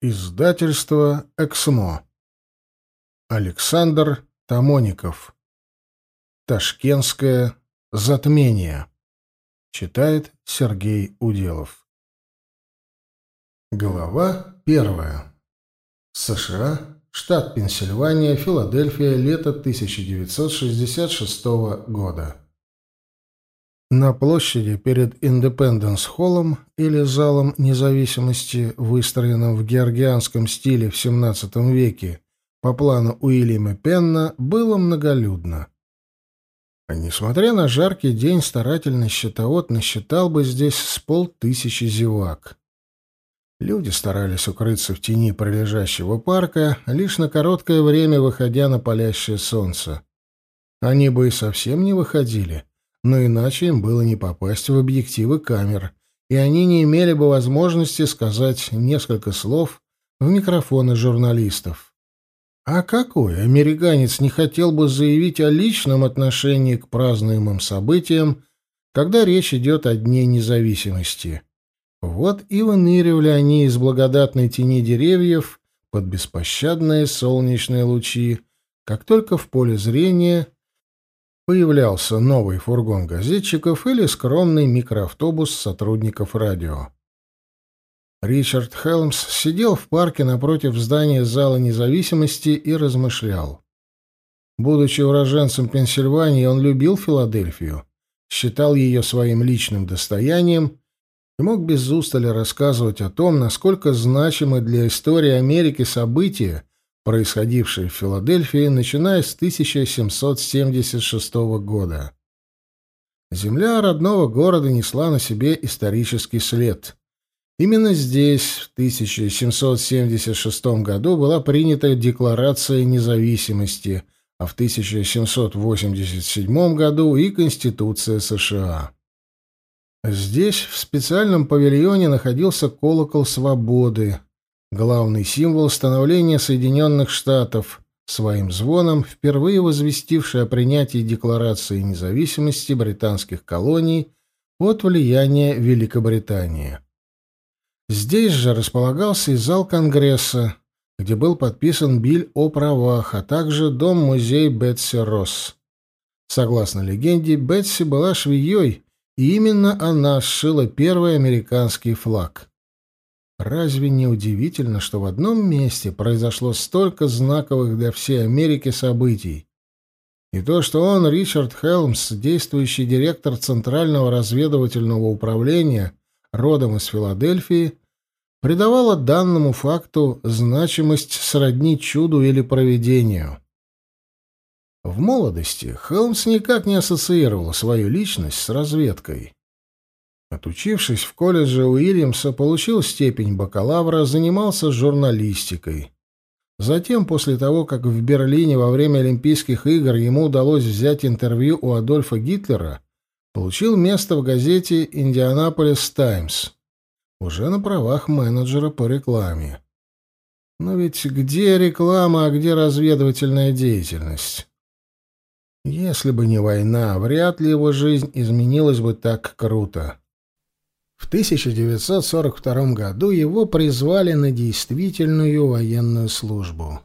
Издательство «Эксмо». Александр Тамоников. Ташкентское затмение. Читает Сергей Уделов. Глава первая. США, штат Пенсильвания, Филадельфия, лето 1966 года. На площади перед Индепенденс-холлом или залом независимости, выстроенном в георгианском стиле в XVII веке по плану Уильяма Пенна, было многолюдно. А несмотря на жаркий день, старательный счетовод насчитал бы здесь с полтысячи зевак. Люди старались укрыться в тени прилежащего парка, лишь на короткое время выходя на палящее солнце. Они бы и совсем не выходили — но иначе им было не попасть в объективы камер, и они не имели бы возможности сказать несколько слов в микрофоны журналистов. А какой американец не хотел бы заявить о личном отношении к празднуемым событиям, когда речь идет о Дне независимости? Вот и выныривали они из благодатной тени деревьев под беспощадные солнечные лучи, как только в поле зрения появлялся новый фургон газетчиков или скромный микроавтобус сотрудников радио. Ричард Хелмс сидел в парке напротив здания Зала независимости и размышлял. Будучи уроженцем Пенсильвании, он любил Филадельфию, считал ее своим личным достоянием и мог без устали рассказывать о том, насколько значимы для истории Америки события, происходившее в Филадельфии, начиная с 1776 года. Земля родного города несла на себе исторический след. Именно здесь, в 1776 году, была принята Декларация независимости, а в 1787 году и Конституция США. Здесь, в специальном павильоне, находился колокол свободы, главный символ становления Соединенных Штатов, своим звоном впервые возвестивший о принятии Декларации независимости британских колоний от влияния Великобритании. Здесь же располагался и зал Конгресса, где был подписан Биль о правах, а также дом-музей Бетси Росс. Согласно легенде, Бетси была швеей, и именно она сшила первый американский флаг. Разве не удивительно, что в одном месте произошло столько знаковых для всей Америки событий? И то, что он, Ричард Хелмс, действующий директор Центрального разведывательного управления, родом из Филадельфии, придавало данному факту значимость сродни чуду или провидению. В молодости Хелмс никак не ассоциировал свою личность с разведкой. Отучившись в колледже Уильямса, получил степень бакалавра, занимался журналистикой. Затем, после того, как в Берлине во время Олимпийских игр ему удалось взять интервью у Адольфа Гитлера, получил место в газете «Индианаполис Таймс», уже на правах менеджера по рекламе. Но ведь где реклама, а где разведывательная деятельность? Если бы не война, вряд ли его жизнь изменилась бы так круто. В 1942 году его призвали на действительную военную службу.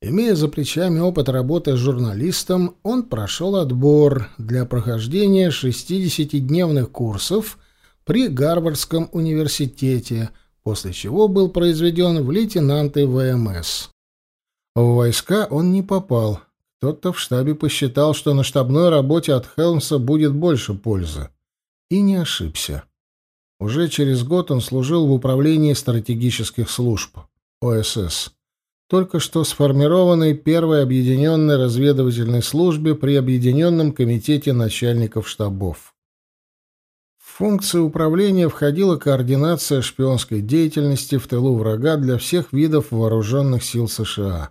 Имея за плечами опыт работы журналистом, он прошел отбор для прохождения 60-дневных курсов при Гарвардском университете, после чего был произведен в лейтенанты ВМС. В войска он не попал. Кто-то в штабе посчитал, что на штабной работе от Хелмса будет больше пользы. И не ошибся. Уже через год он служил в Управлении стратегических служб, ОСС, только что сформированной первой объединенной разведывательной службе при Объединенном комитете начальников штабов. В функции управления входила координация шпионской деятельности в тылу врага для всех видов вооруженных сил США.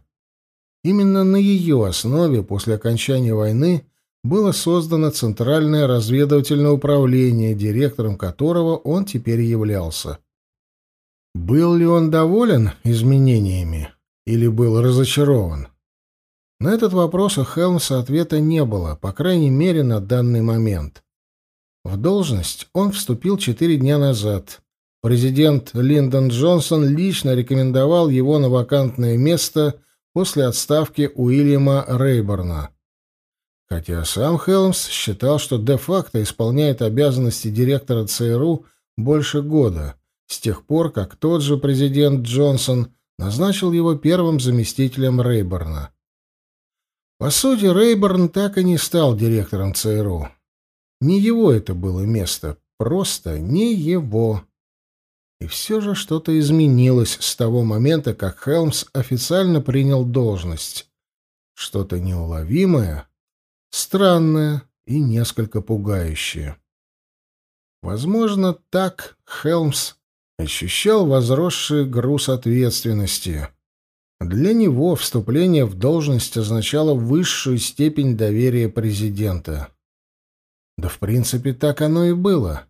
Именно на ее основе после окончания войны было создано Центральное разведывательное управление, директором которого он теперь являлся. Был ли он доволен изменениями или был разочарован? На этот вопрос у Хелмса ответа не было, по крайней мере, на данный момент. В должность он вступил четыре дня назад, президент Линдон Джонсон лично рекомендовал его на вакантное место после отставки Уильяма Рейборна. Хотя сам Хелмс считал, что де-факто исполняет обязанности директора ЦРУ больше года, с тех пор, как тот же президент Джонсон назначил его первым заместителем Рейборна. По сути, Рейборн так и не стал директором ЦРУ. Не его это было место, просто не его. И все же что-то изменилось с того момента, как Хелмс официально принял должность. Что-то неуловимое, странное и несколько пугающее. Возможно, так Хелмс ощущал возросший груз ответственности. Для него вступление в должность означало высшую степень доверия президента. Да, в принципе, так оно и было.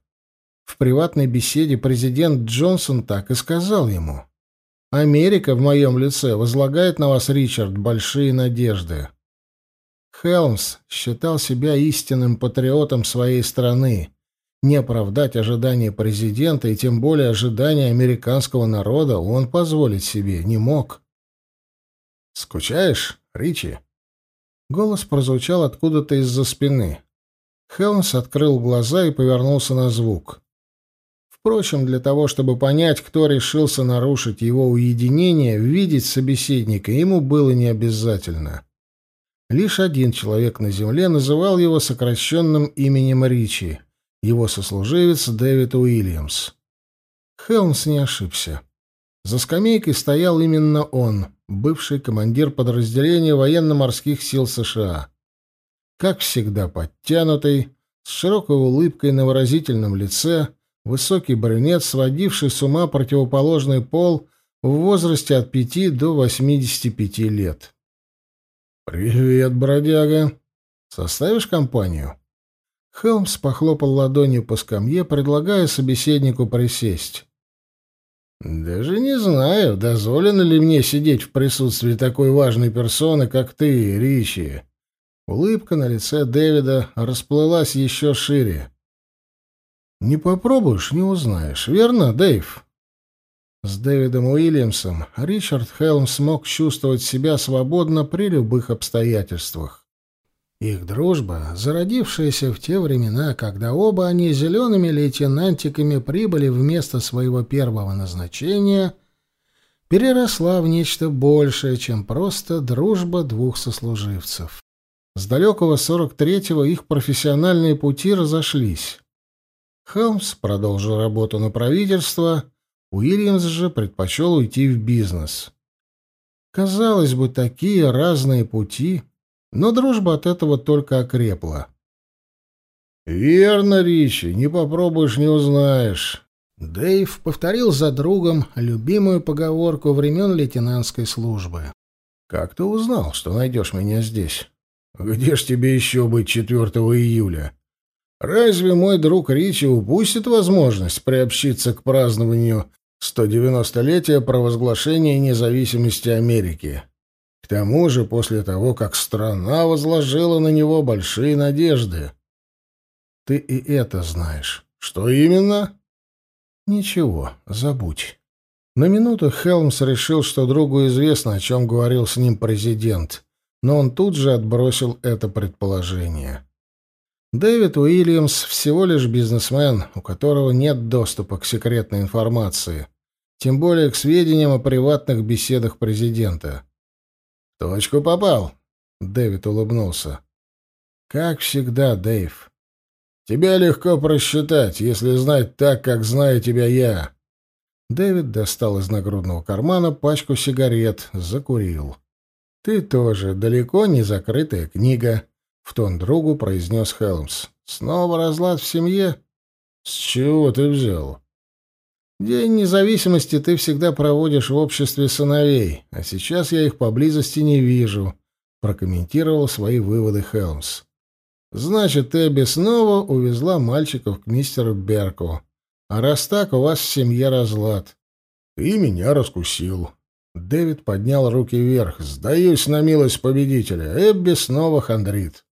В приватной беседе президент Джонсон так и сказал ему. «Америка в моем лице возлагает на вас, Ричард, большие надежды». Хелмс считал себя истинным патриотом своей страны. Не оправдать ожидания президента и тем более ожидания американского народа он позволить себе не мог. «Скучаешь, Ричи?» Голос прозвучал откуда-то из-за спины. Хелмс открыл глаза и повернулся на звук. Впрочем, для того, чтобы понять, кто решился нарушить его уединение, видеть собеседника ему было не обязательно. Лишь один человек на земле называл его сокращенным именем Ричи, его сослуживец Дэвид Уильямс. Хелмс не ошибся. За скамейкой стоял именно он, бывший командир подразделения военно-морских сил США как всегда подтянутый, с широкой улыбкой на выразительном лице, высокий брюнет, сводивший с ума противоположный пол в возрасте от пяти до восьмидесяти пяти лет. «Привет, бродяга. Составишь компанию?» Хелмс похлопал ладонью по скамье, предлагая собеседнику присесть. «Даже не знаю, дозволено ли мне сидеть в присутствии такой важной персоны, как ты, Ричи. Улыбка на лице Дэвида расплылась еще шире. «Не попробуешь — не узнаешь, верно, Дэйв?» С Дэвидом Уильямсом Ричард Хелм смог чувствовать себя свободно при любых обстоятельствах. Их дружба, зародившаяся в те времена, когда оба они зелеными лейтенантиками прибыли в место своего первого назначения, переросла в нечто большее, чем просто дружба двух сослуживцев. С далекого 43-го их профессиональные пути разошлись. Хелмс продолжил работу на правительство, Уильямс же предпочел уйти в бизнес. Казалось бы, такие разные пути, но дружба от этого только окрепла. «Верно, Ричи, не попробуешь, не узнаешь». Дэйв повторил за другом любимую поговорку времен лейтенантской службы. «Как ты узнал, что найдешь меня здесь?» Где ж тебе еще быть 4 июля? Разве мой друг Ричи упустит возможность приобщиться к празднованию 190-летия провозглашения независимости Америки? К тому же после того, как страна возложила на него большие надежды. Ты и это знаешь. Что именно? Ничего, забудь. На минуту Хелмс решил, что другу известно, о чем говорил с ним президент но он тут же отбросил это предположение. Дэвид Уильямс всего лишь бизнесмен, у которого нет доступа к секретной информации, тем более к сведениям о приватных беседах президента. «Точку попал», — Дэвид улыбнулся. «Как всегда, Дэйв. Тебя легко просчитать, если знать так, как знаю тебя я». Дэвид достал из нагрудного кармана пачку сигарет, закурил. «Ты тоже далеко не закрытая книга», — в тон другу произнес Хелмс. «Снова разлад в семье?» «С чего ты взял?» «День независимости ты всегда проводишь в обществе сыновей, а сейчас я их поблизости не вижу», — прокомментировал свои выводы Хелмс. «Значит, Эбби снова увезла мальчиков к мистеру Берку. А раз так, у вас в семье разлад. Ты меня раскусил. Дэвид поднял руки вверх. «Сдаюсь на милость победителя. Эбби снова хандрит».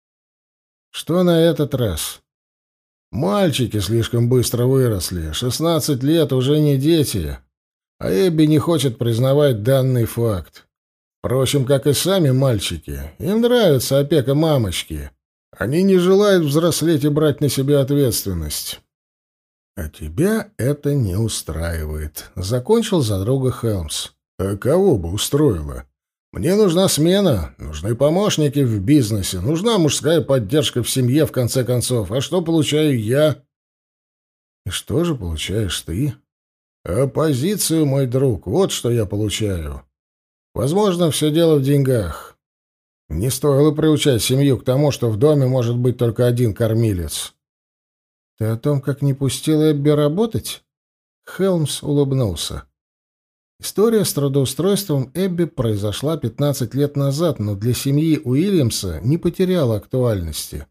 «Что на этот раз?» Мальчики слишком быстро выросли, шестнадцать лет уже не дети, а Эбби не хочет признавать данный факт. Впрочем, как и сами мальчики, им нравится опека мамочки. Они не желают взрослеть и брать на себя ответственность. А тебя это не устраивает. Закончил за друга Хелмс. А кого бы устроило? Мне нужна смена, нужны помощники в бизнесе, нужна мужская поддержка в семье, в конце концов. А что получаю я? И что же получаешь ты? Оппозицию, мой друг, вот что я получаю. Возможно, все дело в деньгах. Не стоило приучать семью к тому, что в доме может быть только один кормилец. Ты о том, как не пустил Эбби работать? Хелмс улыбнулся. История с трудоустройством Эбби произошла 15 лет назад, но для семьи Уильямса не потеряла актуальности.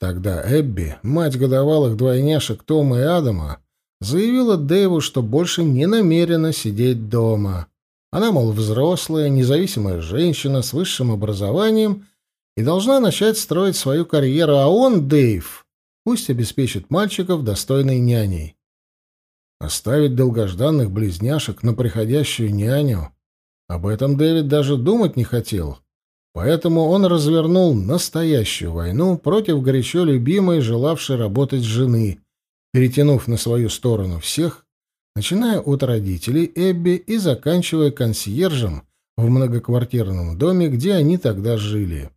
Тогда Эбби, мать годовалых двойняшек Тома и Адама, заявила Дэйву, что больше не намерена сидеть дома. Она, мол, взрослая, независимая женщина с высшим образованием и должна начать строить свою карьеру, а он, Дэйв, пусть обеспечит мальчиков достойной няней. Оставить долгожданных близняшек на приходящую няню? Об этом Дэвид даже думать не хотел. Поэтому он развернул настоящую войну против горячо любимой, желавшей работать жены, перетянув на свою сторону всех, начиная от родителей Эбби и заканчивая консьержем в многоквартирном доме, где они тогда жили.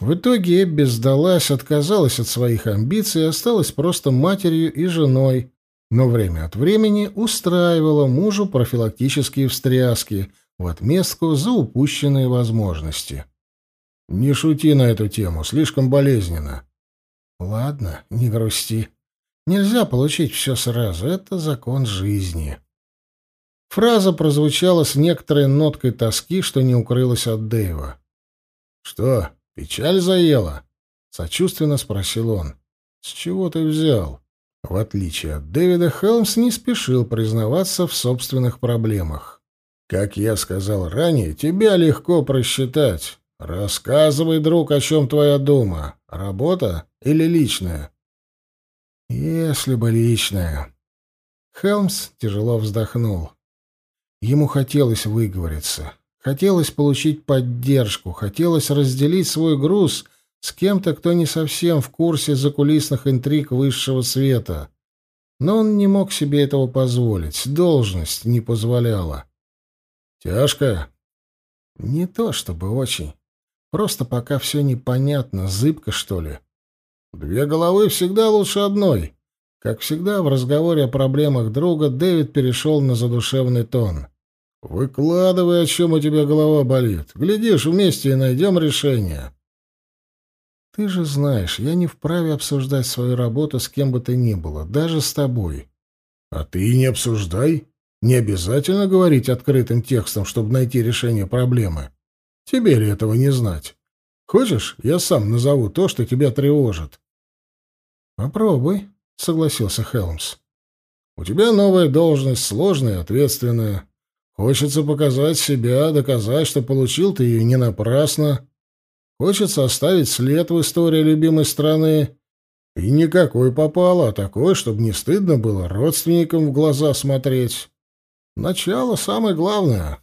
В итоге Эбби сдалась, отказалась от своих амбиций и осталась просто матерью и женой, но время от времени устраивала мужу профилактические встряски в отместку за упущенные возможности. «Не шути на эту тему, слишком болезненно». «Ладно, не грусти. Нельзя получить все сразу, это закон жизни». Фраза прозвучала с некоторой ноткой тоски, что не укрылась от Дэйва. «Что, печаль заела?» — сочувственно спросил он. «С чего ты взял?» В отличие от Дэвида, Хелмс не спешил признаваться в собственных проблемах. «Как я сказал ранее, тебя легко просчитать. Рассказывай, друг, о чем твоя дума. Работа или личная?» «Если бы личная». Хелмс тяжело вздохнул. Ему хотелось выговориться, хотелось получить поддержку, хотелось разделить свой груз — с кем-то, кто не совсем в курсе закулисных интриг высшего света. Но он не мог себе этого позволить, должность не позволяла. «Тяжко?» «Не то чтобы очень. Просто пока все непонятно, зыбко, что ли. Две головы всегда лучше одной». Как всегда, в разговоре о проблемах друга Дэвид перешел на задушевный тон. «Выкладывай, о чем у тебя голова болит. Глядишь, вместе и найдем решение». Ты же знаешь, я не вправе обсуждать свою работу с кем бы то ни было, даже с тобой. А ты не обсуждай. Не обязательно говорить открытым текстом, чтобы найти решение проблемы. Тебе ли этого не знать? Хочешь, я сам назову то, что тебя тревожит? Попробуй, согласился Хелмс. У тебя новая должность, сложная и ответственная. Хочется показать себя, доказать, что получил ты ее не напрасно. Хочется оставить след в истории любимой страны. И никакой попало, а такой, чтобы не стыдно было родственникам в глаза смотреть. Начало самое главное.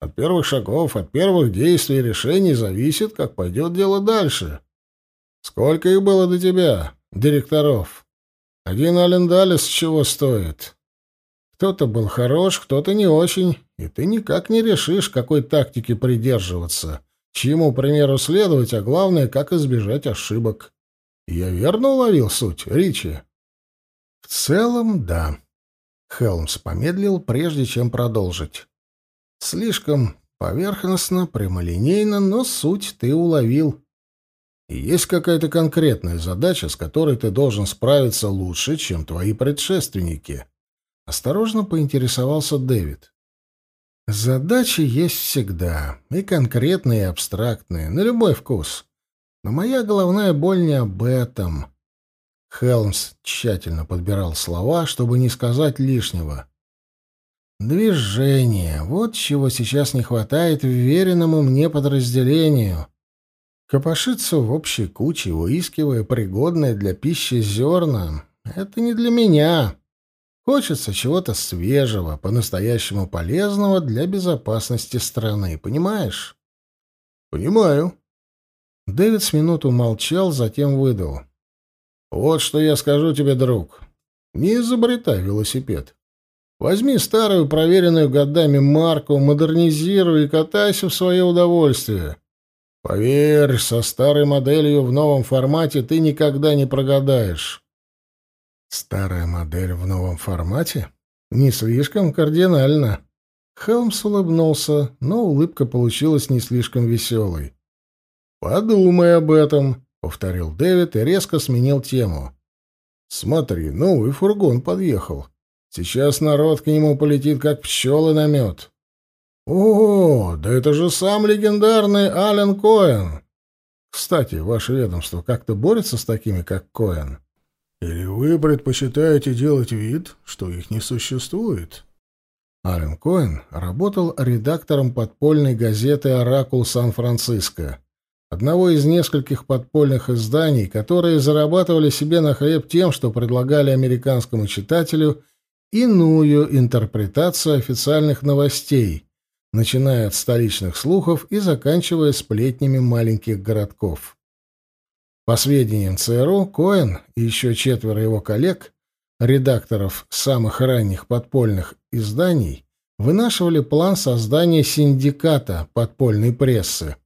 От первых шагов, от первых действий и решений зависит, как пойдет дело дальше. Сколько их было до тебя, директоров? Один Ален Далес чего стоит? Кто-то был хорош, кто-то не очень, и ты никак не решишь, какой тактики придерживаться — чьему примеру следовать, а главное, как избежать ошибок. Я верно уловил суть, Ричи? В целом, да. Хелмс помедлил, прежде чем продолжить. Слишком поверхностно, прямолинейно, но суть ты уловил. Есть какая-то конкретная задача, с которой ты должен справиться лучше, чем твои предшественники. Осторожно поинтересовался Дэвид. Задачи есть всегда, и конкретные, и абстрактные, на любой вкус. Но моя головная боль не об этом. Хелмс тщательно подбирал слова, чтобы не сказать лишнего. Движение — вот чего сейчас не хватает вверенному мне подразделению. Копошиться в общей куче, выискивая пригодное для пищи зерна — это не для меня. Хочется чего-то свежего, по-настоящему полезного для безопасности страны, понимаешь? Понимаю. Дэвид с минуту молчал, затем выдал. Вот что я скажу тебе, друг. Не изобретай велосипед. Возьми старую, проверенную годами марку, модернизируй и катайся в свое удовольствие. Поверь, со старой моделью в новом формате ты никогда не прогадаешь. Старая модель в новом формате? Не слишком кардинально. Хелмс улыбнулся, но улыбка получилась не слишком веселой. «Подумай об этом», — повторил Дэвид и резко сменил тему. «Смотри, новый фургон подъехал. Сейчас народ к нему полетит, как пчелы на мед. О, да это же сам легендарный Ален Коэн. Кстати, ваше ведомство как-то борется с такими, как Коэн? Или вы предпочитаете делать вид, что их не существует? Ален Коэн работал редактором подпольной газеты «Оракул Сан-Франциско», одного из нескольких подпольных изданий, которые зарабатывали себе на хлеб тем, что предлагали американскому читателю иную интерпретацию официальных новостей, начиная от столичных слухов и заканчивая сплетнями маленьких городков. По сведениям ЦРУ, Коэн и еще четверо его коллег, редакторов самых ранних подпольных изданий, вынашивали план создания синдиката подпольной прессы,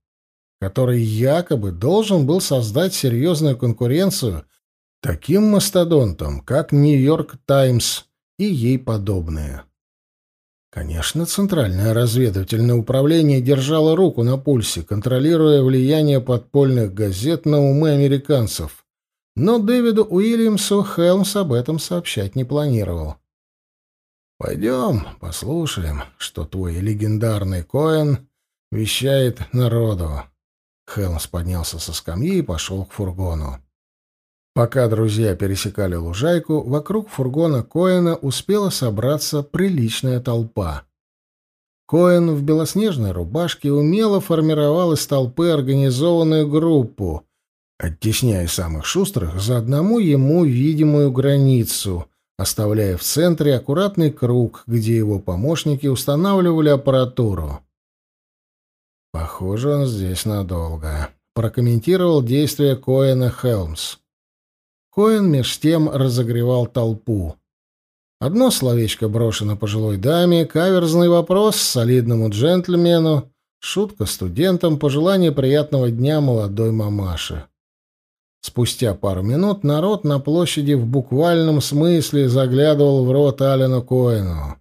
который якобы должен был создать серьезную конкуренцию таким мастодонтам, как «Нью-Йорк Таймс», и ей подобные. Конечно, Центральное разведывательное управление держало руку на пульсе, контролируя влияние подпольных газет на умы американцев, но Дэвиду Уильямсу Хелмс об этом сообщать не планировал. «Пойдем, послушаем, что твой легендарный Коэн вещает народу». Хелмс поднялся со скамьи и пошел к фургону. Пока друзья пересекали лужайку, вокруг фургона Коэна успела собраться приличная толпа. Коэн в белоснежной рубашке умело формировал из толпы организованную группу, оттесняя самых шустрых за одному ему видимую границу, оставляя в центре аккуратный круг, где его помощники устанавливали аппаратуру. «Похоже, он здесь надолго», — прокомментировал действия Коэна Хелмс. Коэн меж тем разогревал толпу. Одно словечко брошено пожилой даме, каверзный вопрос солидному джентльмену, шутка студентам, пожелание приятного дня молодой мамаше. Спустя пару минут народ на площади в буквальном смысле заглядывал в рот Алену Коэну.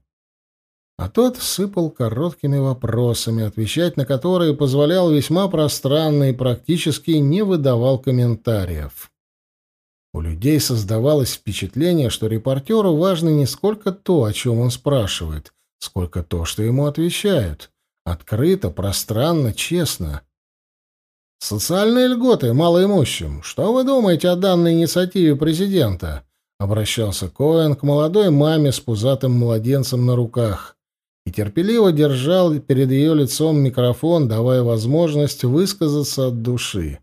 А тот сыпал короткими вопросами, отвечать на которые позволял весьма пространно и практически не выдавал комментариев. У людей создавалось впечатление, что репортеру важно не сколько то, о чем он спрашивает, сколько то, что ему отвечают. Открыто, пространно, честно. «Социальные льготы малоимущим. Что вы думаете о данной инициативе президента?» — обращался Коэн к молодой маме с пузатым младенцем на руках и терпеливо держал перед ее лицом микрофон, давая возможность высказаться от души.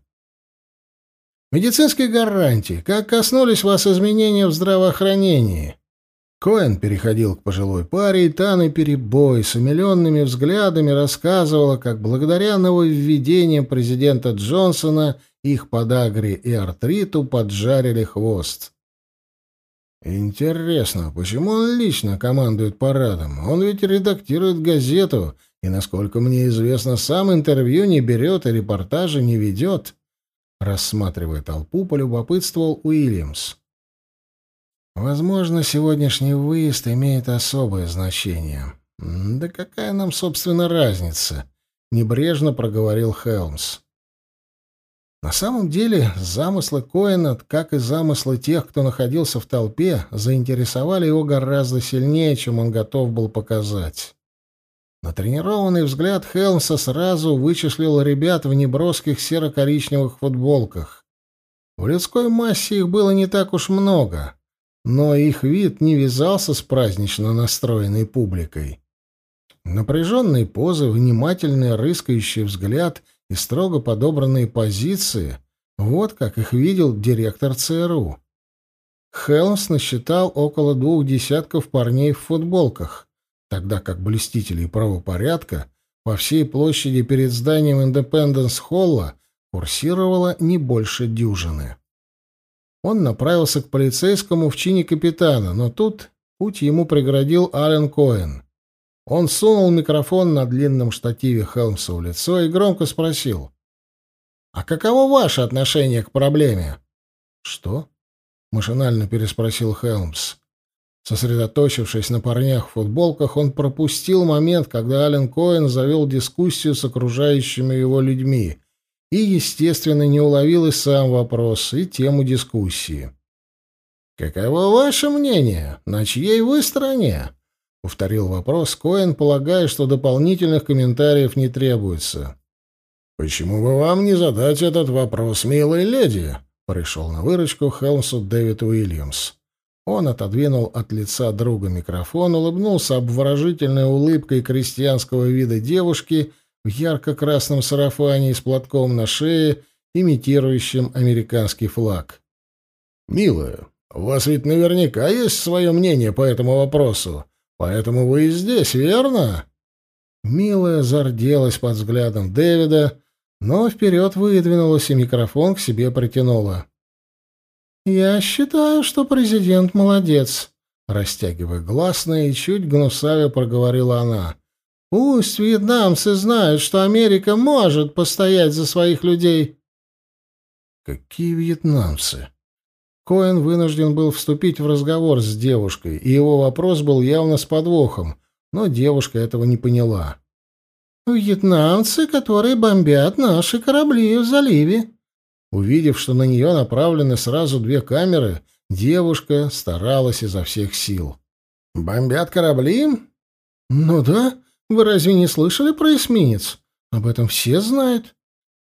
Медицинские гарантии. Как коснулись вас изменения в здравоохранении? Коэн переходил к пожилой паре, и та на перебой с умиленными взглядами рассказывала, как благодаря нововведениям президента Джонсона их подагре и артриту поджарили хвост. Интересно, почему он лично командует парадом? Он ведь редактирует газету, и, насколько мне известно, сам интервью не берет и репортажи не ведет. Рассматривая толпу, полюбопытствовал Уильямс. «Возможно, сегодняшний выезд имеет особое значение. Да какая нам, собственно, разница?» — небрежно проговорил Хелмс. На самом деле, замыслы Коэна, как и замыслы тех, кто находился в толпе, заинтересовали его гораздо сильнее, чем он готов был показать. Натренированный взгляд Хелмса сразу вычислил ребят в неброских серо-коричневых футболках. В людской массе их было не так уж много, но их вид не вязался с празднично настроенной публикой. Напряженные позы, внимательный рыскающий взгляд и строго подобранные позиции — вот как их видел директор ЦРУ. Хелмс насчитал около двух десятков парней в футболках, тогда как блюстителей правопорядка по всей площади перед зданием Индепенденс-Холла курсировало не больше дюжины. Он направился к полицейскому в чине капитана, но тут путь ему преградил Ален Коэн. Он сунул микрофон на длинном штативе Хелмса в лицо и громко спросил. «А каково ваше отношение к проблеме?» «Что?» — машинально переспросил Хелмс. Сосредоточившись на парнях в футболках, он пропустил момент, когда Ален Коэн завел дискуссию с окружающими его людьми и, естественно, не уловил и сам вопрос, и тему дискуссии. «Каково ваше мнение? На чьей вы стороне?» — повторил вопрос Коэн, полагая, что дополнительных комментариев не требуется. «Почему бы вам не задать этот вопрос, милая леди?» — пришел на выручку Хелмсу Дэвид Уильямс. Он отодвинул от лица друга микрофон, улыбнулся обворожительной улыбкой крестьянского вида девушки в ярко-красном сарафане с платком на шее, имитирующим американский флаг. «Милая, у вас ведь наверняка есть свое мнение по этому вопросу, поэтому вы и здесь, верно?» Милая зарделась под взглядом Дэвида, но вперед выдвинулась и микрофон к себе притянула. «Я считаю, что президент молодец», — растягивая гласные и чуть гнусаве проговорила она. «Пусть вьетнамцы знают, что Америка может постоять за своих людей». «Какие вьетнамцы?» Коэн вынужден был вступить в разговор с девушкой, и его вопрос был явно с подвохом, но девушка этого не поняла. «Вьетнамцы, которые бомбят наши корабли в заливе», Увидев, что на нее направлены сразу две камеры, девушка старалась изо всех сил. «Бомбят корабли?» «Ну да. Вы разве не слышали про эсминец? Об этом все знают».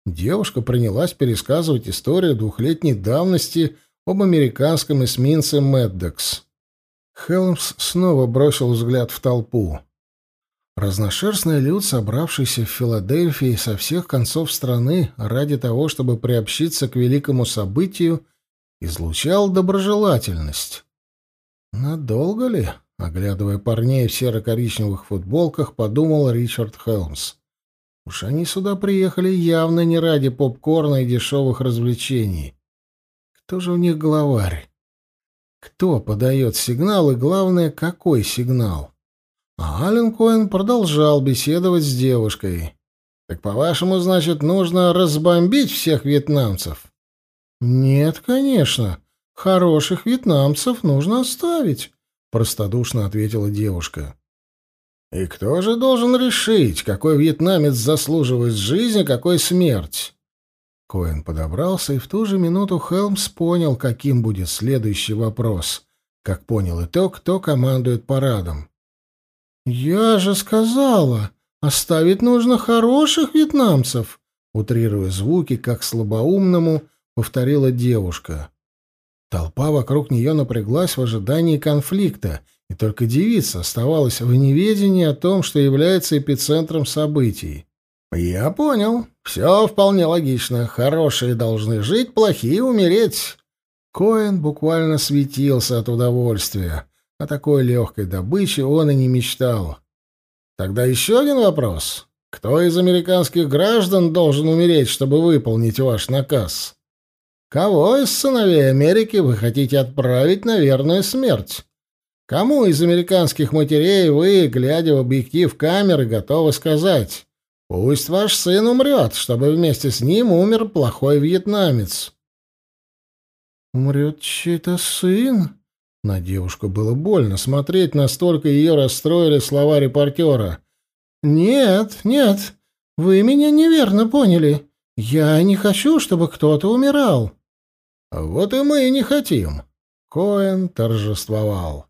Девушка принялась пересказывать историю двухлетней давности об американском эсминце «Мэддекс». Хелмс снова бросил взгляд в толпу. Разношерстный люд, собравшийся в Филадельфии со всех концов страны ради того, чтобы приобщиться к великому событию, излучал доброжелательность. «Надолго ли?» — оглядывая парней в серо-коричневых футболках, подумал Ричард Хелмс. «Уж они сюда приехали явно не ради попкорна и дешевых развлечений. Кто же у них главарь? Кто подает сигнал и, главное, какой сигнал?» А Ален Коэн продолжал беседовать с девушкой. «Так, по-вашему, значит, нужно разбомбить всех вьетнамцев?» «Нет, конечно. Хороших вьетнамцев нужно оставить», — простодушно ответила девушка. «И кто же должен решить, какой вьетнамец заслуживает жизни, какой смерть?» Коэн подобрался, и в ту же минуту Хелмс понял, каким будет следующий вопрос. Как понял и то, кто командует парадом. «Я же сказала, оставить нужно хороших вьетнамцев», утрируя звуки, как слабоумному, повторила девушка. Толпа вокруг нее напряглась в ожидании конфликта, и только девица оставалась в неведении о том, что является эпицентром событий. «Я понял. Все вполне логично. Хорошие должны жить, плохие умереть». Коэн буквально светился от удовольствия. О такой легкой добыче он и не мечтал. Тогда еще один вопрос. Кто из американских граждан должен умереть, чтобы выполнить ваш наказ? Кого из сыновей Америки вы хотите отправить на верную смерть? Кому из американских матерей вы, глядя в объектив камеры, готовы сказать «Пусть ваш сын умрет, чтобы вместе с ним умер плохой вьетнамец»?» «Умрет чей-то сын?» На девушку было больно смотреть, настолько ее расстроили слова репортера. «Нет, нет, вы меня неверно поняли. Я не хочу, чтобы кто-то умирал». «Вот и мы не хотим». Коэн торжествовал.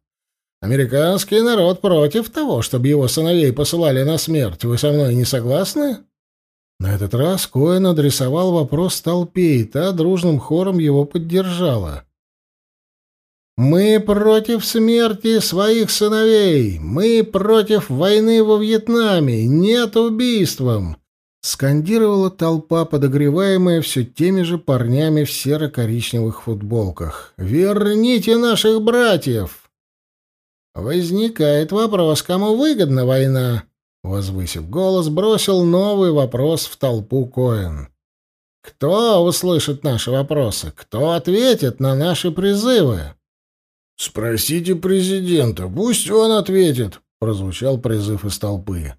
«Американский народ против того, чтобы его сыновей посылали на смерть. Вы со мной не согласны?» На этот раз Коэн адресовал вопрос толпе, и та дружным хором его поддержала. Мы против смерти своих сыновей. Мы против войны во Вьетнаме. Нет убийствам. скандировала толпа, подогреваемая все теми же парнями в серо-коричневых футболках. «Верните наших братьев!» «Возникает вопрос, кому выгодна война?» Возвысив голос, бросил новый вопрос в толпу Коэн. «Кто услышит наши вопросы? Кто ответит на наши призывы?» «Спросите президента, пусть он ответит», — прозвучал призыв из толпы.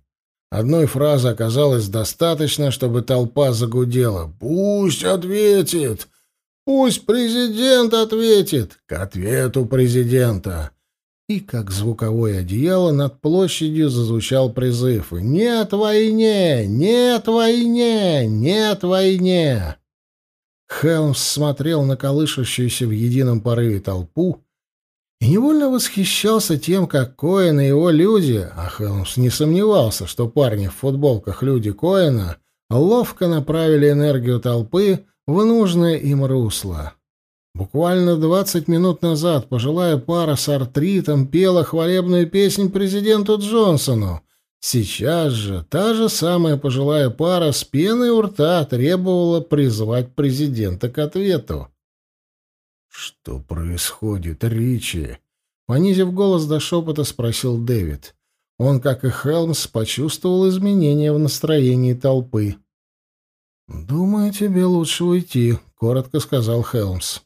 Одной фразы оказалось достаточно, чтобы толпа загудела. «Пусть ответит! Пусть президент ответит! К ответу президента!» И как звуковое одеяло над площадью зазвучал призыв «Нет войне! Нет войне! Нет войне!» Хелмс смотрел на колышущуюся в едином порыве толпу, и невольно восхищался тем, как Коэн и его люди, а Хелмс не сомневался, что парни в футболках люди Коэна, ловко направили энергию толпы в нужное им русло. Буквально двадцать минут назад пожилая пара с артритом пела хвалебную песнь президенту Джонсону. Сейчас же та же самая пожилая пара с пеной у рта требовала призвать президента к ответу. «Что происходит, Ричи?» Понизив голос до шепота, спросил Дэвид. Он, как и Хелмс, почувствовал изменения в настроении толпы. «Думаю, тебе лучше уйти», — коротко сказал Хелмс.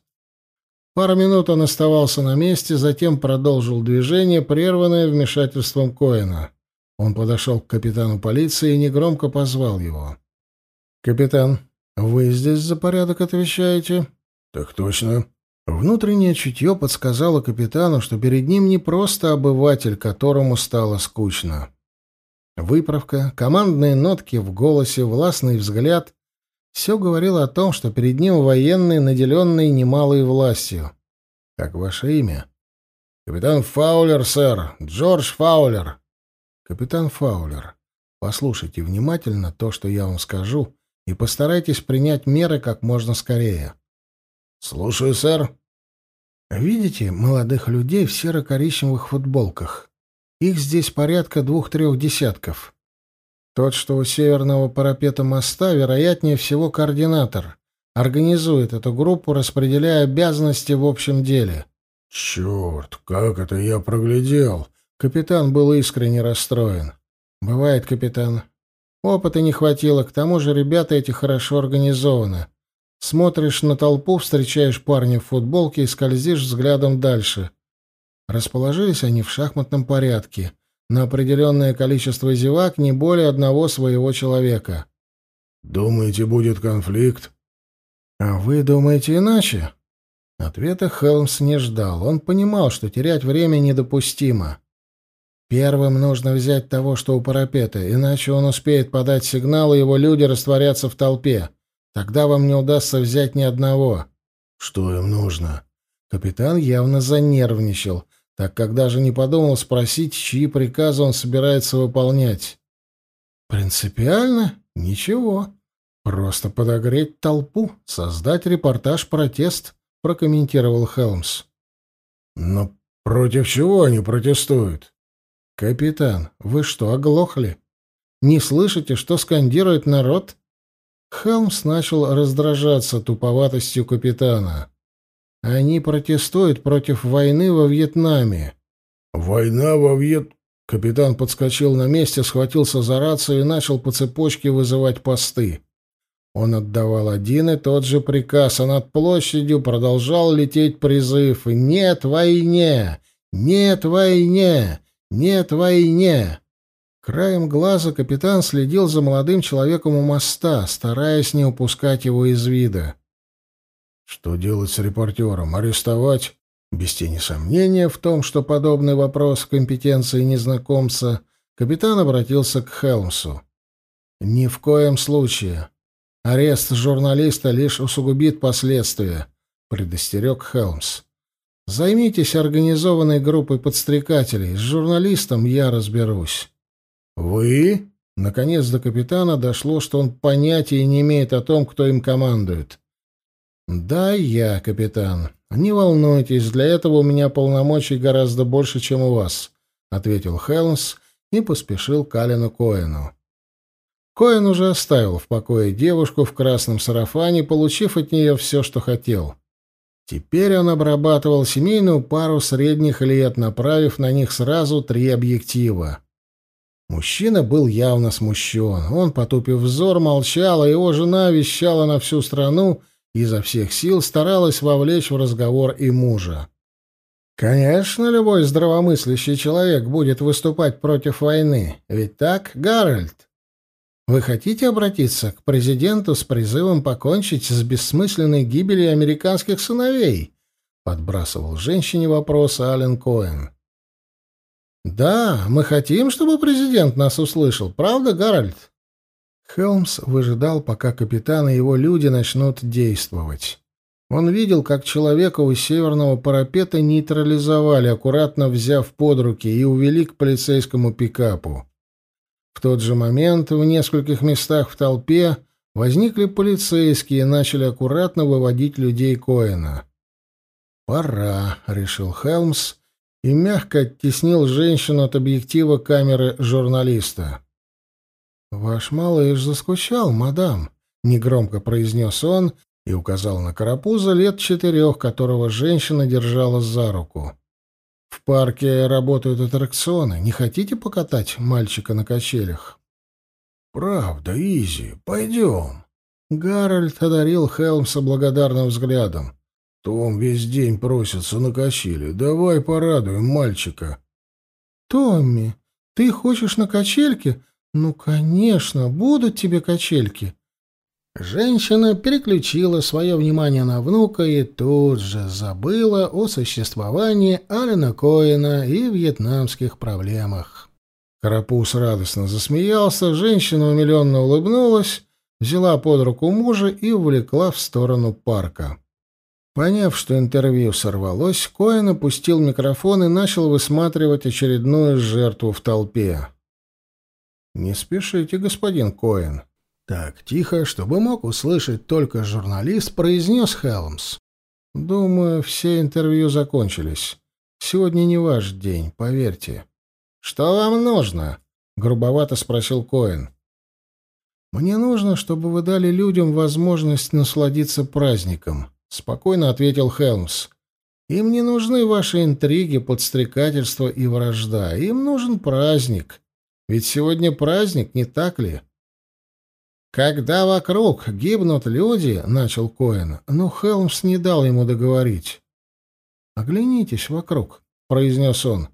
Пару минут он оставался на месте, затем продолжил движение, прерванное вмешательством Коэна. Он подошел к капитану полиции и негромко позвал его. «Капитан, вы здесь за порядок отвечаете?» «Так точно», Внутреннее чутье подсказало капитану, что перед ним не просто обыватель, которому стало скучно. Выправка, командные нотки в голосе, властный взгляд — все говорило о том, что перед ним военный, наделенный немалой властью. «Как ваше имя?» «Капитан Фаулер, сэр. Джордж Фаулер». «Капитан Фаулер, послушайте внимательно то, что я вам скажу, и постарайтесь принять меры как можно скорее». «Слушаю, сэр». «Видите молодых людей в серо-коричневых футболках? Их здесь порядка двух-трех десятков. Тот, что у северного парапета моста, вероятнее всего координатор. Организует эту группу, распределяя обязанности в общем деле». «Черт, как это я проглядел!» Капитан был искренне расстроен. «Бывает, капитан. Опыта не хватило, к тому же ребята эти хорошо организованы. Смотришь на толпу, встречаешь парня в футболке и скользишь взглядом дальше. Расположились они в шахматном порядке. На определенное количество зевак не более одного своего человека. «Думаете, будет конфликт?» «А вы думаете иначе?» Ответа Хелмс не ждал. Он понимал, что терять время недопустимо. Первым нужно взять того, что у парапета, иначе он успеет подать сигнал, и его люди растворятся в толпе. Тогда вам не удастся взять ни одного. Что им нужно? Капитан явно занервничал, так как даже не подумал спросить, чьи приказы он собирается выполнять. Принципиально ничего. Просто подогреть толпу, создать репортаж-протест, прокомментировал Хелмс. Но против чего они протестуют? Капитан, вы что, оглохли? Не слышите, что скандирует народ? Хелмс начал раздражаться туповатостью капитана. Они протестуют против войны во Вьетнаме. Война во Вьет... Капитан подскочил на месте, схватился за рацию и начал по цепочке вызывать посты. Он отдавал один и тот же приказ, а над площадью продолжал лететь призыв «Нет войне! Нет войне! Нет войне!» Краем глаза капитан следил за молодым человеком у моста, стараясь не упускать его из вида. Что делать с репортером? Арестовать? Без тени сомнения в том, что подобный вопрос в компетенции незнакомца, капитан обратился к Хелмсу. «Ни в коем случае. Арест журналиста лишь усугубит последствия», — предостерег Хелмс. «Займитесь организованной группой подстрекателей. С журналистом я разберусь». «Вы?» Наконец до капитана дошло, что он понятия не имеет о том, кто им командует. «Да, я, капитан. Не волнуйтесь, для этого у меня полномочий гораздо больше, чем у вас», — ответил Хелмс и поспешил к Алину Коэну. Коэн уже оставил в покое девушку в красном сарафане, получив от нее все, что хотел. Теперь он обрабатывал семейную пару средних лет, направив на них сразу три объектива. Мужчина был явно смущен. Он, потупив взор, молчал, а его жена вещала на всю страну и изо всех сил старалась вовлечь в разговор и мужа. Конечно, любой здравомыслящий человек будет выступать против войны. Ведь так, Гарольд? Вы хотите обратиться к президенту с призывом покончить с бессмысленной гибелью американских сыновей? Подбрасывал женщине вопрос Ален Коэн. Да, мы хотим, чтобы президент нас услышал, правда, Гарольд? Хелмс выжидал, пока капитан и его люди начнут действовать. Он видел, как человека у северного парапета нейтрализовали, аккуратно взяв под руки и увели к полицейскому пикапу. В тот же момент в нескольких местах в толпе возникли полицейские и начали аккуратно выводить людей Коэна. «Пора», — решил Хелмс и мягко оттеснил женщину от объектива камеры журналиста. «Ваш малыш заскучал, мадам», — негромко произнес он и указал на карапуза лет четырех, которого женщина держала за руку. «В парке работают аттракционы. Не хотите покатать мальчика на качелях?» «Правда, Изи, пойдем». Гарольд одарил Хелмса благодарным взглядом. «Том весь день просится на качели. Давай порадуем мальчика». «Томми, ты хочешь на качельке? Ну, конечно, будут тебе качельки. Женщина переключила свое внимание на внука и тут же забыла о существовании Алина Коэна и вьетнамских проблемах. Карапуз радостно засмеялся, женщина умиленно улыбнулась, взяла под руку мужа и увлекла в сторону парка. Поняв, что интервью сорвалось, Коэн опустил микрофон и начал высматривать очередную жертву в толпе. «Не спешите, господин Коэн». Так тихо, чтобы мог услышать только журналист, произнес Хелмс. «Думаю, все интервью закончились. Сегодня не ваш день, поверьте». «Что вам нужно?» — грубовато спросил Коэн. «Мне нужно, чтобы вы дали людям возможность насладиться праздником», — спокойно ответил Хелмс. «Им не нужны ваши интриги, подстрекательства и вражда. Им нужен праздник. Ведь сегодня праздник, не так ли? Когда вокруг гибнут люди, начал Коэн, но Хелмс не дал ему договорить. Оглянитесь вокруг, произнес он.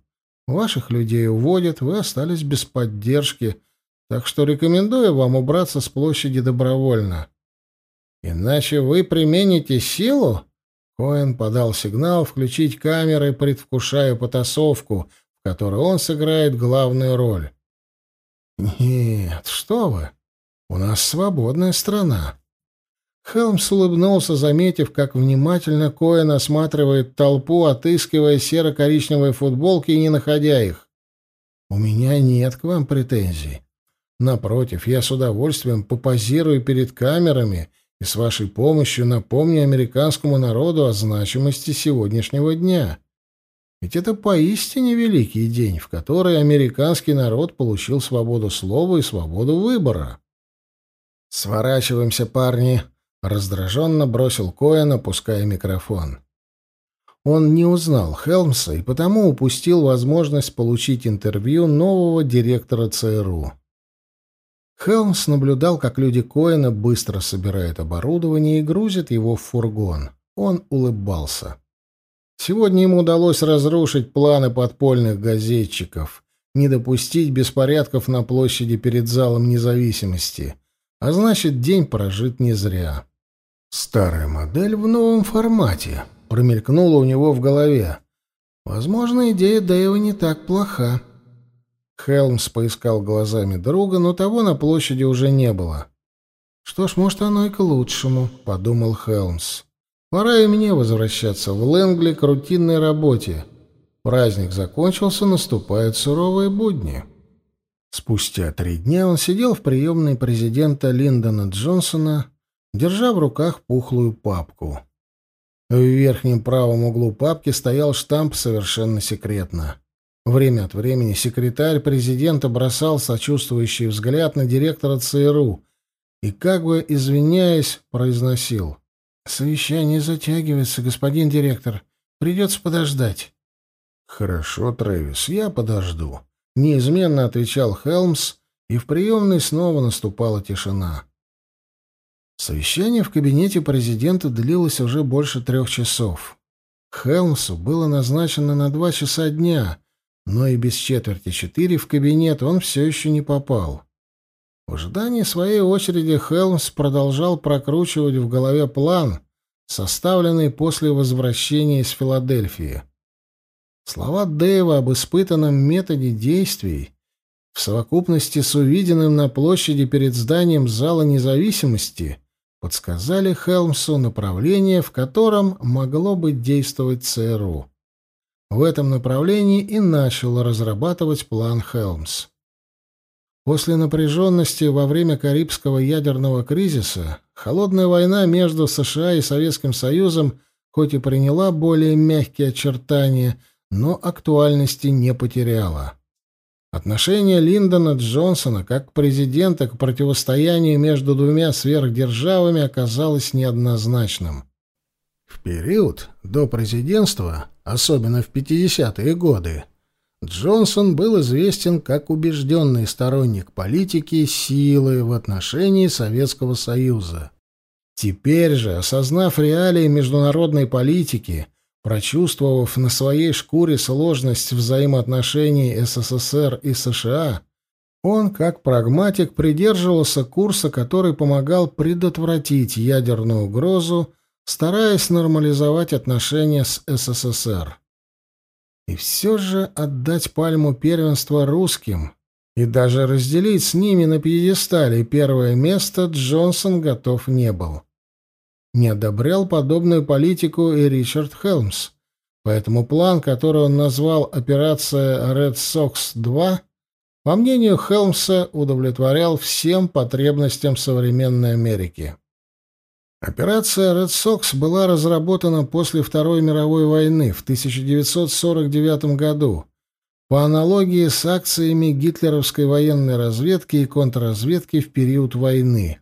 Ваших людей уводят, вы остались без поддержки, так что рекомендую вам убраться с площади добровольно. Иначе вы примените силу? Коэн подал сигнал включить камеры, предвкушая потасовку, в которой он сыграет главную роль. «Нет, что вы! У нас свободная страна!» Хелмс улыбнулся, заметив, как внимательно Коэн осматривает толпу, отыскивая серо-коричневые футболки и не находя их. «У меня нет к вам претензий. Напротив, я с удовольствием попозирую перед камерами и с вашей помощью напомню американскому народу о значимости сегодняшнего дня. Ведь это поистине великий день, в который американский народ получил свободу слова и свободу выбора. «Сворачиваемся, парни!» — раздраженно бросил Коэн, опуская микрофон. Он не узнал Хелмса и потому упустил возможность получить интервью нового директора ЦРУ. Хелмс наблюдал, как люди Коэна быстро собирают оборудование и грузят его в фургон. Он улыбался. Сегодня ему удалось разрушить планы подпольных газетчиков, не допустить беспорядков на площади перед залом независимости. А значит, день прожит не зря. Старая модель в новом формате промелькнула у него в голове. Возможно, идея Дэйва не так плоха. Хелмс поискал глазами друга, но того на площади уже не было. «Что ж, может, оно и к лучшему», — подумал Хелмс. Пора и мне возвращаться в Лэнгли к рутинной работе. Праздник закончился, наступают суровые будни. Спустя три дня он сидел в приемной президента Линдона Джонсона, держа в руках пухлую папку. В верхнем правом углу папки стоял штамп «Совершенно секретно». Время от времени секретарь президента бросал сочувствующий взгляд на директора ЦРУ и, как бы извиняясь, произносил. «Совещание затягивается, господин директор. Придется подождать». «Хорошо, Трэвис, я подожду», — неизменно отвечал Хелмс, и в приемной снова наступала тишина. Совещание в кабинете президента длилось уже больше трех часов. Хелмсу было назначено на два часа дня, но и без четверти четыре в кабинет он все еще не попал. В ожидании своей очереди Хелмс продолжал прокручивать в голове план, составленный после возвращения из Филадельфии. Слова Дэйва об испытанном методе действий в совокупности с увиденным на площади перед зданием Зала независимости подсказали Хелмсу направление, в котором могло бы действовать ЦРУ. В этом направлении и начал разрабатывать план Хелмс. После напряженности во время Карибского ядерного кризиса холодная война между США и Советским Союзом хоть и приняла более мягкие очертания, но актуальности не потеряла. Отношение Линдона Джонсона как президента к противостоянию между двумя сверхдержавами оказалось неоднозначным. В период до президентства, особенно в 50-е годы, Джонсон был известен как убежденный сторонник политики силы в отношении Советского Союза. Теперь же, осознав реалии международной политики, Прочувствовав на своей шкуре сложность взаимоотношений СССР и США, он, как прагматик, придерживался курса, который помогал предотвратить ядерную угрозу, стараясь нормализовать отношения с СССР. И все же отдать пальму первенства русским и даже разделить с ними на пьедестале первое место Джонсон готов не был. Не одобрял подобную политику и Ричард Хелмс. Поэтому план, который он назвал «Операция Red Sox-2», по мнению Хелмса, удовлетворял всем потребностям современной Америки. Операция Red Sox была разработана после Второй мировой войны в 1949 году по аналогии с акциями гитлеровской военной разведки и контрразведки в период войны.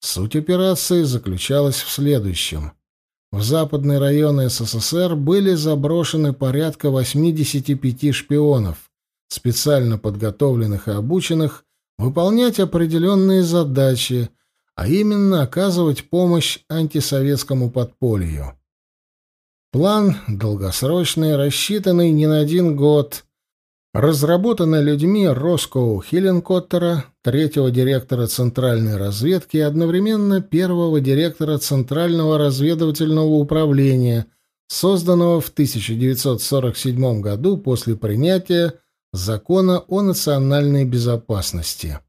Суть операции заключалась в следующем. В западные районы СССР были заброшены порядка 85 шпионов, специально подготовленных и обученных выполнять определенные задачи, а именно оказывать помощь антисоветскому подполью. План долгосрочный, рассчитанный не на один год, разработанный людьми Роскоу Хилленкоттера, третьего директора Центральной разведки и одновременно первого директора Центрального разведывательного управления, созданного в 1947 году после принятия Закона о национальной безопасности.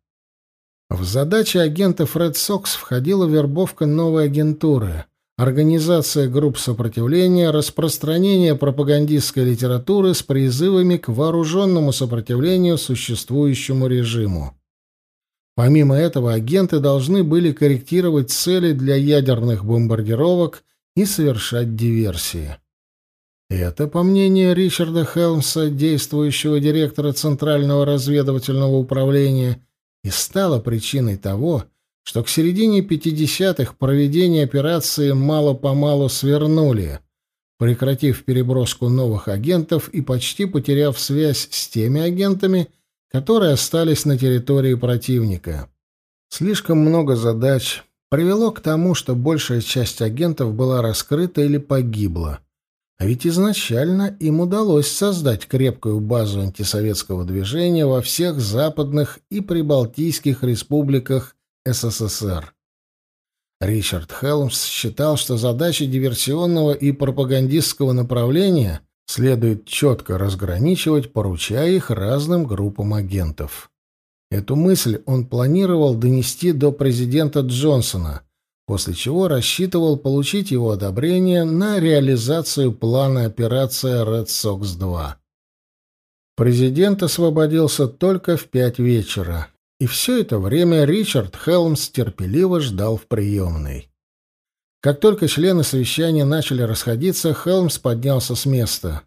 В задачи агентов Red Sox входила вербовка новой агентуры, организация групп сопротивления, распространение пропагандистской литературы с призывами к вооруженному сопротивлению существующему режиму. Помимо этого, агенты должны были корректировать цели для ядерных бомбардировок и совершать диверсии. Это, по мнению Ричарда Хелмса, действующего директора Центрального разведывательного управления, и стало причиной того, что к середине 50-х проведение операции мало-помалу свернули, прекратив переброску новых агентов и почти потеряв связь с теми агентами, которые остались на территории противника. Слишком много задач привело к тому, что большая часть агентов была раскрыта или погибла. А ведь изначально им удалось создать крепкую базу антисоветского движения во всех западных и прибалтийских республиках СССР. Ричард Хелмс считал, что задачи диверсионного и пропагандистского направления следует четко разграничивать, поручая их разным группам агентов. Эту мысль он планировал донести до президента Джонсона, после чего рассчитывал получить его одобрение на реализацию плана операции Red Sox-2. Президент освободился только в пять вечера, и все это время Ричард Хелмс терпеливо ждал в приемной. Как только члены совещания начали расходиться, Хелмс поднялся с места.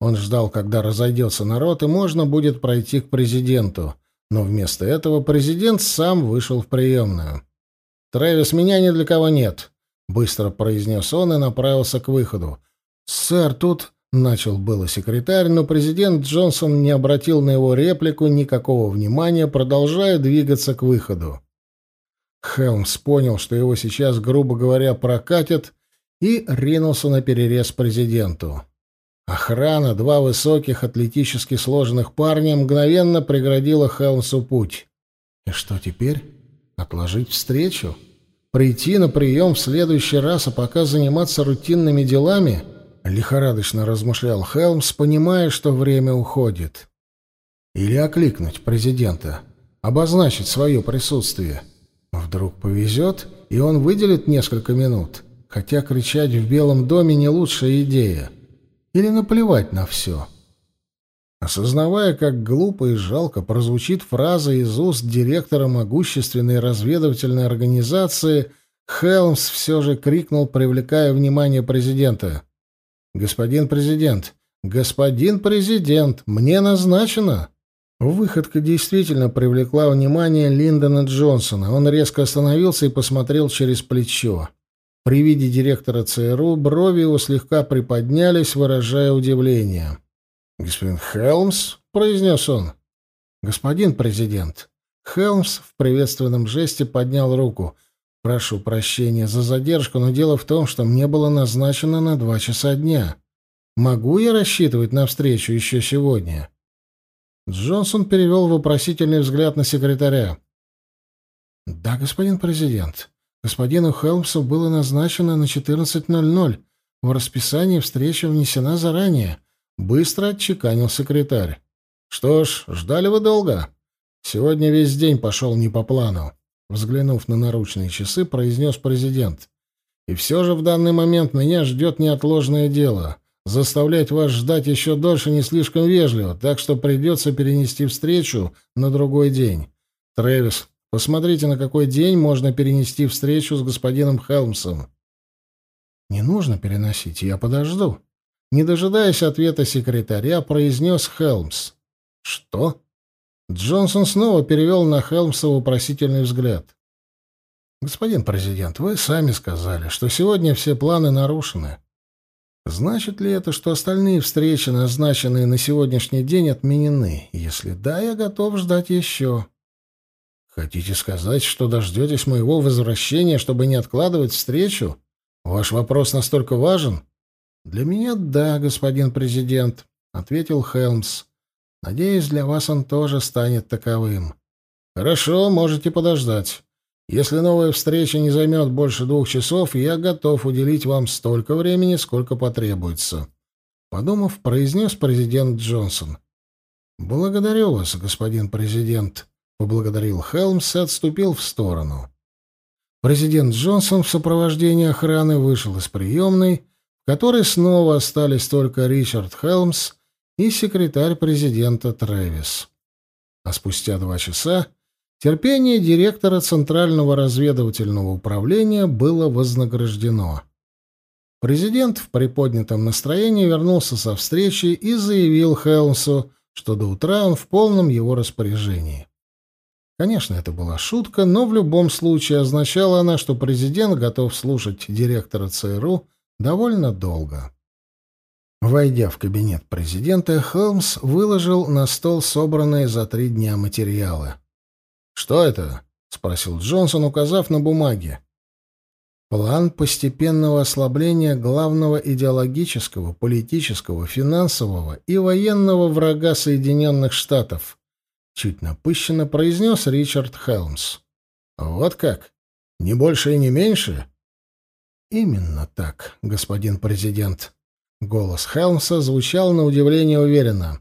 Он ждал, когда разойдется народ, и можно будет пройти к президенту. Но вместо этого президент сам вышел в приемную. «Трэвис, меня ни для кого нет», — быстро произнес он и направился к выходу. «Сэр, тут...» — начал было секретарь, но президент Джонсон не обратил на его реплику никакого внимания, продолжая двигаться к выходу. Хелмс понял, что его сейчас, грубо говоря, прокатят, и ринулся на перерез президенту. Охрана, два высоких, атлетически сложенных парня, мгновенно преградила Хелмсу путь. И что теперь? Отложить встречу? Прийти на прием в следующий раз, а пока заниматься рутинными делами? Лихорадочно размышлял Хелмс, понимая, что время уходит. Или окликнуть президента, обозначить свое присутствие. Вдруг повезет, и он выделит несколько минут. Хотя кричать в Белом доме не лучшая идея. Или наплевать на все. Осознавая, как глупо и жалко прозвучит фраза из уст директора могущественной разведывательной организации, Хелмс все же крикнул, привлекая внимание президента. «Господин президент! Господин президент! Мне назначено!» Выходка действительно привлекла внимание Линдона Джонсона. Он резко остановился и посмотрел через плечо. При виде директора ЦРУ брови его слегка приподнялись, выражая удивление. «Господин Хелмс?» — произнес он. «Господин президент». Хелмс в приветственном жесте поднял руку. «Прошу прощения за задержку, но дело в том, что мне было назначено на два часа дня. Могу я рассчитывать на встречу еще сегодня?» Джонсон перевел вопросительный взгляд на секретаря. «Да, господин президент. Господину Хелмсу было назначено на 14.00. В расписании встреча внесена заранее. Быстро отчеканил секретарь. Что ж, ждали вы долго. Сегодня весь день пошел не по плану. Взглянув на наручные часы, произнес президент. И все же в данный момент меня ждет неотложное дело. Заставлять вас ждать еще дольше не слишком вежливо, так что придется перенести встречу на другой день. Трэвис, Посмотрите, на какой день можно перенести встречу с господином Хелмсом. Не нужно переносить, я подожду. Не дожидаясь ответа секретаря, произнес Хелмс. Что? Джонсон снова перевел на Хелмса вопросительный взгляд. Господин президент, вы сами сказали, что сегодня все планы нарушены. Значит ли это, что остальные встречи, назначенные на сегодняшний день, отменены? Если да, я готов ждать еще. Хотите сказать, что дождетесь моего возвращения, чтобы не откладывать встречу? Ваш вопрос настолько важен? Для меня да, господин президент, ответил Хелмс. Надеюсь, для вас он тоже станет таковым. Хорошо, можете подождать. Если новая встреча не займет больше двух часов, я готов уделить вам столько времени, сколько потребуется. Подумав, произнес президент Джонсон. Благодарю вас, господин президент, Поблагодарил Хелмс и отступил в сторону. Президент Джонсон в сопровождении охраны вышел из приемной, которой снова остались только Ричард Хелмс и секретарь президента Трэвис. А спустя два часа терпение директора Центрального разведывательного управления было вознаграждено. Президент в приподнятом настроении вернулся со встречи и заявил Хелмсу, что до утра он в полном его распоряжении. Конечно, это была шутка, но в любом случае означала она, что президент готов слушать директора ЦРУ довольно долго. Войдя в кабинет президента, Холмс выложил на стол собранные за три дня материалы. «Что это?» — спросил Джонсон, указав на бумаги. План постепенного ослабления главного идеологического, политического, финансового и военного врага Соединенных Штатов, чуть напыщенно произнес Ричард Хелмс. Вот как? Не больше и не меньше? Именно так, господин президент. Голос Хелмса звучал на удивление уверенно.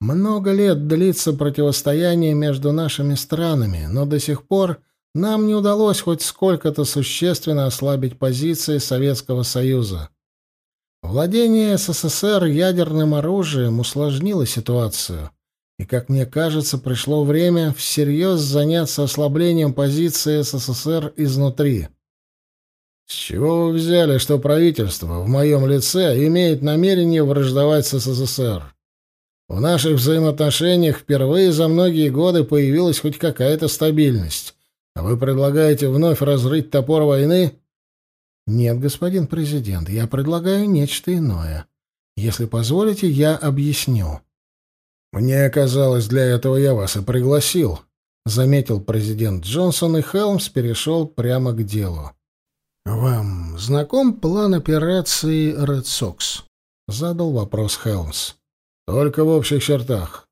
Много лет длится противостояние между нашими странами, но до сих пор нам не удалось хоть сколько-то существенно ослабить позиции Советского Союза. Владение СССР ядерным оружием усложнило ситуацию и, как мне кажется, пришло время всерьез заняться ослаблением позиции СССР изнутри. С чего вы взяли, что правительство в моем лице имеет намерение враждовать с СССР? В наших взаимоотношениях впервые за многие годы появилась хоть какая-то стабильность. А вы предлагаете вновь разрыть топор войны? Нет, господин президент, я предлагаю нечто иное. Если позволите, я объясню. Мне казалось, для этого я вас и пригласил, заметил президент Джонсон, и Хелмс перешел прямо к делу. Вам знаком план операции Red Sox? задал вопрос Хелмс. Только в общих чертах.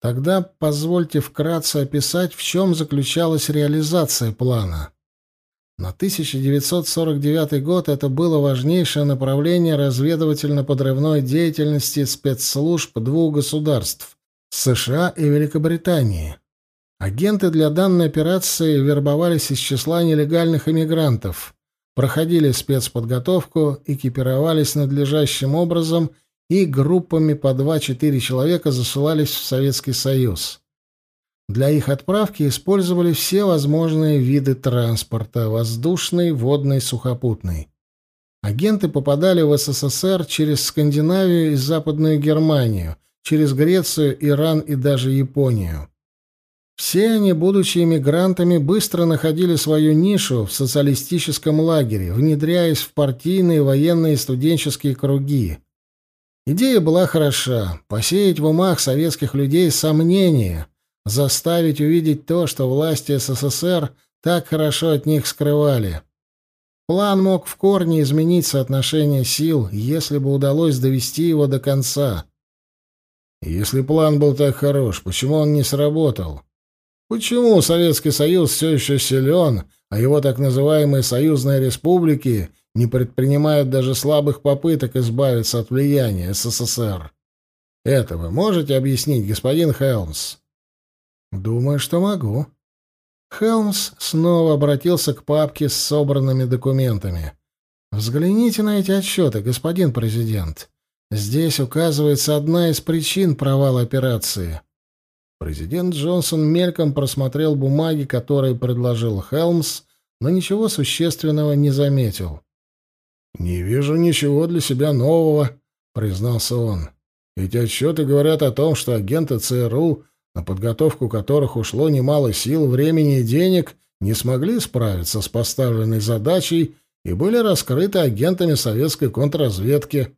Тогда позвольте вкратце описать, в чем заключалась реализация плана. На 1949 год это было важнейшее направление разведывательно-подрывной деятельности спецслужб двух государств — США и Великобритании. Агенты для данной операции вербовались из числа нелегальных иммигрантов, проходили спецподготовку, экипировались надлежащим образом и группами по 2-4 человека засылались в Советский Союз. Для их отправки использовали все возможные виды транспорта — воздушный, водный, сухопутный. Агенты попадали в СССР через Скандинавию и Западную Германию, через Грецию, Иран и даже Японию. Все они, будучи иммигрантами, быстро находили свою нишу в социалистическом лагере, внедряясь в партийные, военные и студенческие круги — Идея была хороша — посеять в умах советских людей сомнения, заставить увидеть то, что власти СССР так хорошо от них скрывали. План мог в корне изменить соотношение сил, если бы удалось довести его до конца. Если план был так хорош, почему он не сработал? Почему Советский Союз все еще силен, а его так называемые союзные республики не предпринимают даже слабых попыток избавиться от влияния СССР. Это вы можете объяснить, господин Хелмс? Думаю, что могу. Хелмс снова обратился к папке с собранными документами. Взгляните на эти отчеты, господин президент. Здесь указывается одна из причин провала операции. Президент Джонсон мельком просмотрел бумаги, которые предложил Хелмс, но ничего существенного не заметил. «Не вижу ничего для себя нового», — признался он. «Эти отчеты говорят о том, что агенты ЦРУ, на подготовку которых ушло немало сил, времени и денег, не смогли справиться с поставленной задачей и были раскрыты агентами советской контрразведки.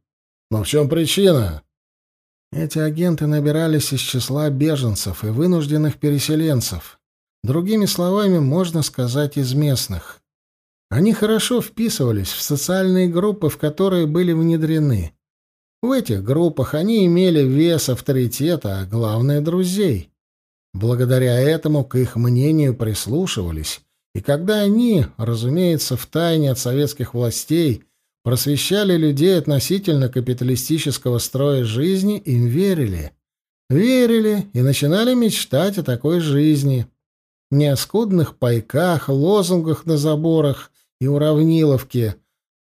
Но в чем причина?» Эти агенты набирались из числа беженцев и вынужденных переселенцев. Другими словами, можно сказать, из местных. Они хорошо вписывались в социальные группы, в которые были внедрены. В этих группах они имели вес авторитета, а главное — друзей. Благодаря этому к их мнению прислушивались, и когда они, разумеется, втайне от советских властей, просвещали людей относительно капиталистического строя жизни, им верили. Верили и начинали мечтать о такой жизни. Не о скудных пайках, лозунгах на заборах, и уравниловке,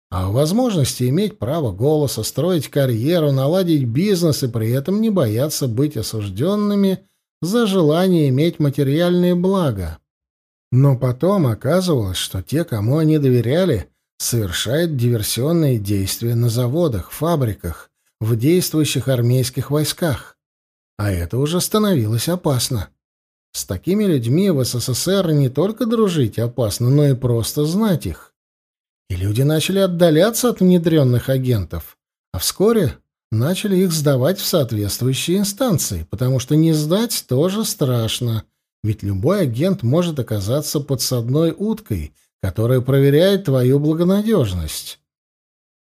а о возможности иметь право голоса, строить карьеру, наладить бизнес и при этом не бояться быть осужденными за желание иметь материальные блага. Но потом оказывалось, что те, кому они доверяли, совершают диверсионные действия на заводах, фабриках, в действующих армейских войсках. А это уже становилось опасно. С такими людьми в СССР не только дружить опасно, но и просто знать их и люди начали отдаляться от внедренных агентов, а вскоре начали их сдавать в соответствующие инстанции, потому что не сдать тоже страшно, ведь любой агент может оказаться подсадной уткой, которая проверяет твою благонадежность.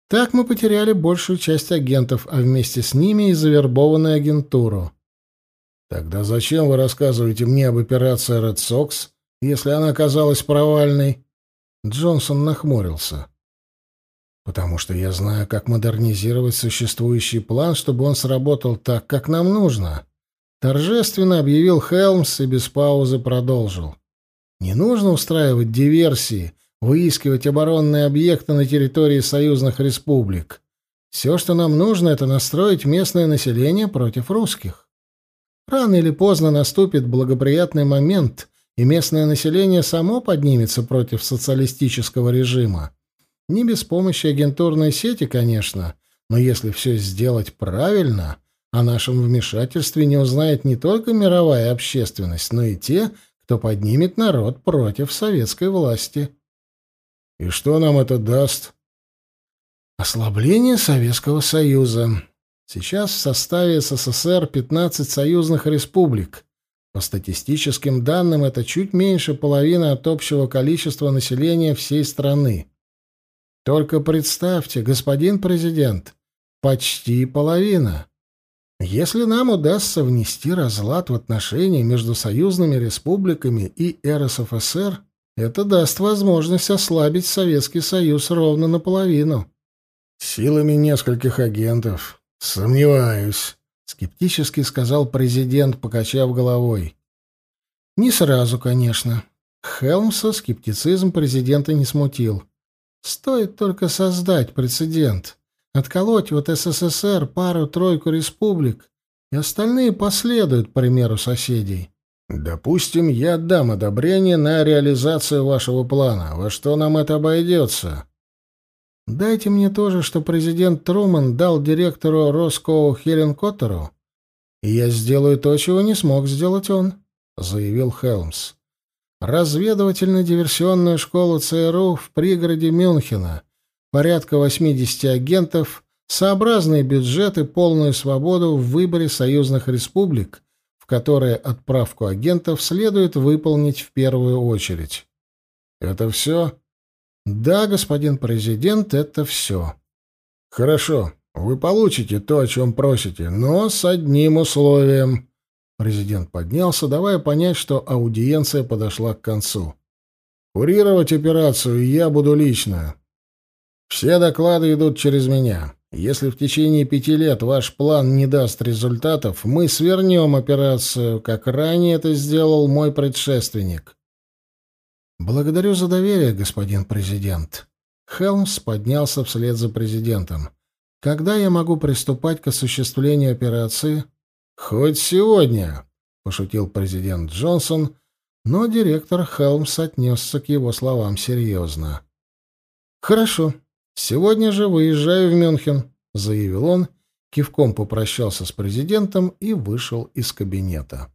Так мы потеряли большую часть агентов, а вместе с ними и завербованную агентуру. Тогда зачем вы рассказываете мне об операции Red Sox, если она оказалась провальной? Джонсон нахмурился. «Потому что я знаю, как модернизировать существующий план, чтобы он сработал так, как нам нужно», — торжественно объявил Хелмс и без паузы продолжил. «Не нужно устраивать диверсии, выискивать оборонные объекты на территории союзных республик. Все, что нам нужно, это настроить местное население против русских. Рано или поздно наступит благоприятный момент, и местное население само поднимется против социалистического режима. Не без помощи агентурной сети, конечно, но если все сделать правильно, о нашем вмешательстве не узнает не только мировая общественность, но и те, кто поднимет народ против советской власти. И что нам это даст? Ослабление Советского Союза. Сейчас в составе СССР 15 союзных республик. По статистическим данным, это чуть меньше половины от общего количества населения всей страны. Только представьте, господин президент, почти половина. Если нам удастся внести разлад в отношения между союзными республиками и РСФСР, это даст возможность ослабить Советский Союз ровно наполовину. Силами нескольких агентов. Сомневаюсь, скептически сказал президент, покачав головой. Не сразу, конечно. Хелмса скептицизм президента не смутил. Стоит только создать прецедент. Отколоть вот СССР пару-тройку республик, и остальные последуют примеру соседей. Допустим, я дам одобрение на реализацию вашего плана. Во что нам это обойдется? Дайте мне тоже, что президент Труман дал директору Роскоу Хелен Коттеру, и я сделаю то, чего не смог сделать он, — заявил Хелмс. Разведывательно-диверсионную школу ЦРУ в пригороде Мюнхена — порядка 80 агентов, сообразные бюджеты, полную свободу в выборе союзных республик, в которые отправку агентов следует выполнить в первую очередь. Это все? Да, господин президент, это все. Хорошо, вы получите то, о чем просите, но с одним условием. Президент поднялся, давая понять, что аудиенция подошла к концу. Курировать операцию я буду лично. Все доклады идут через меня. Если в течение пяти лет ваш план не даст результатов, мы свернем операцию, как ранее это сделал мой предшественник. Благодарю за доверие, господин президент. Хелмс поднялся вслед за президентом. Когда я могу приступать к осуществлению операции? Хоть сегодня, пошутил президент Джонсон, но директор Хелмс отнесся к его словам серьезно. Хорошо, «Сегодня же выезжаю в Мюнхен», — заявил он, кивком попрощался с президентом и вышел из кабинета.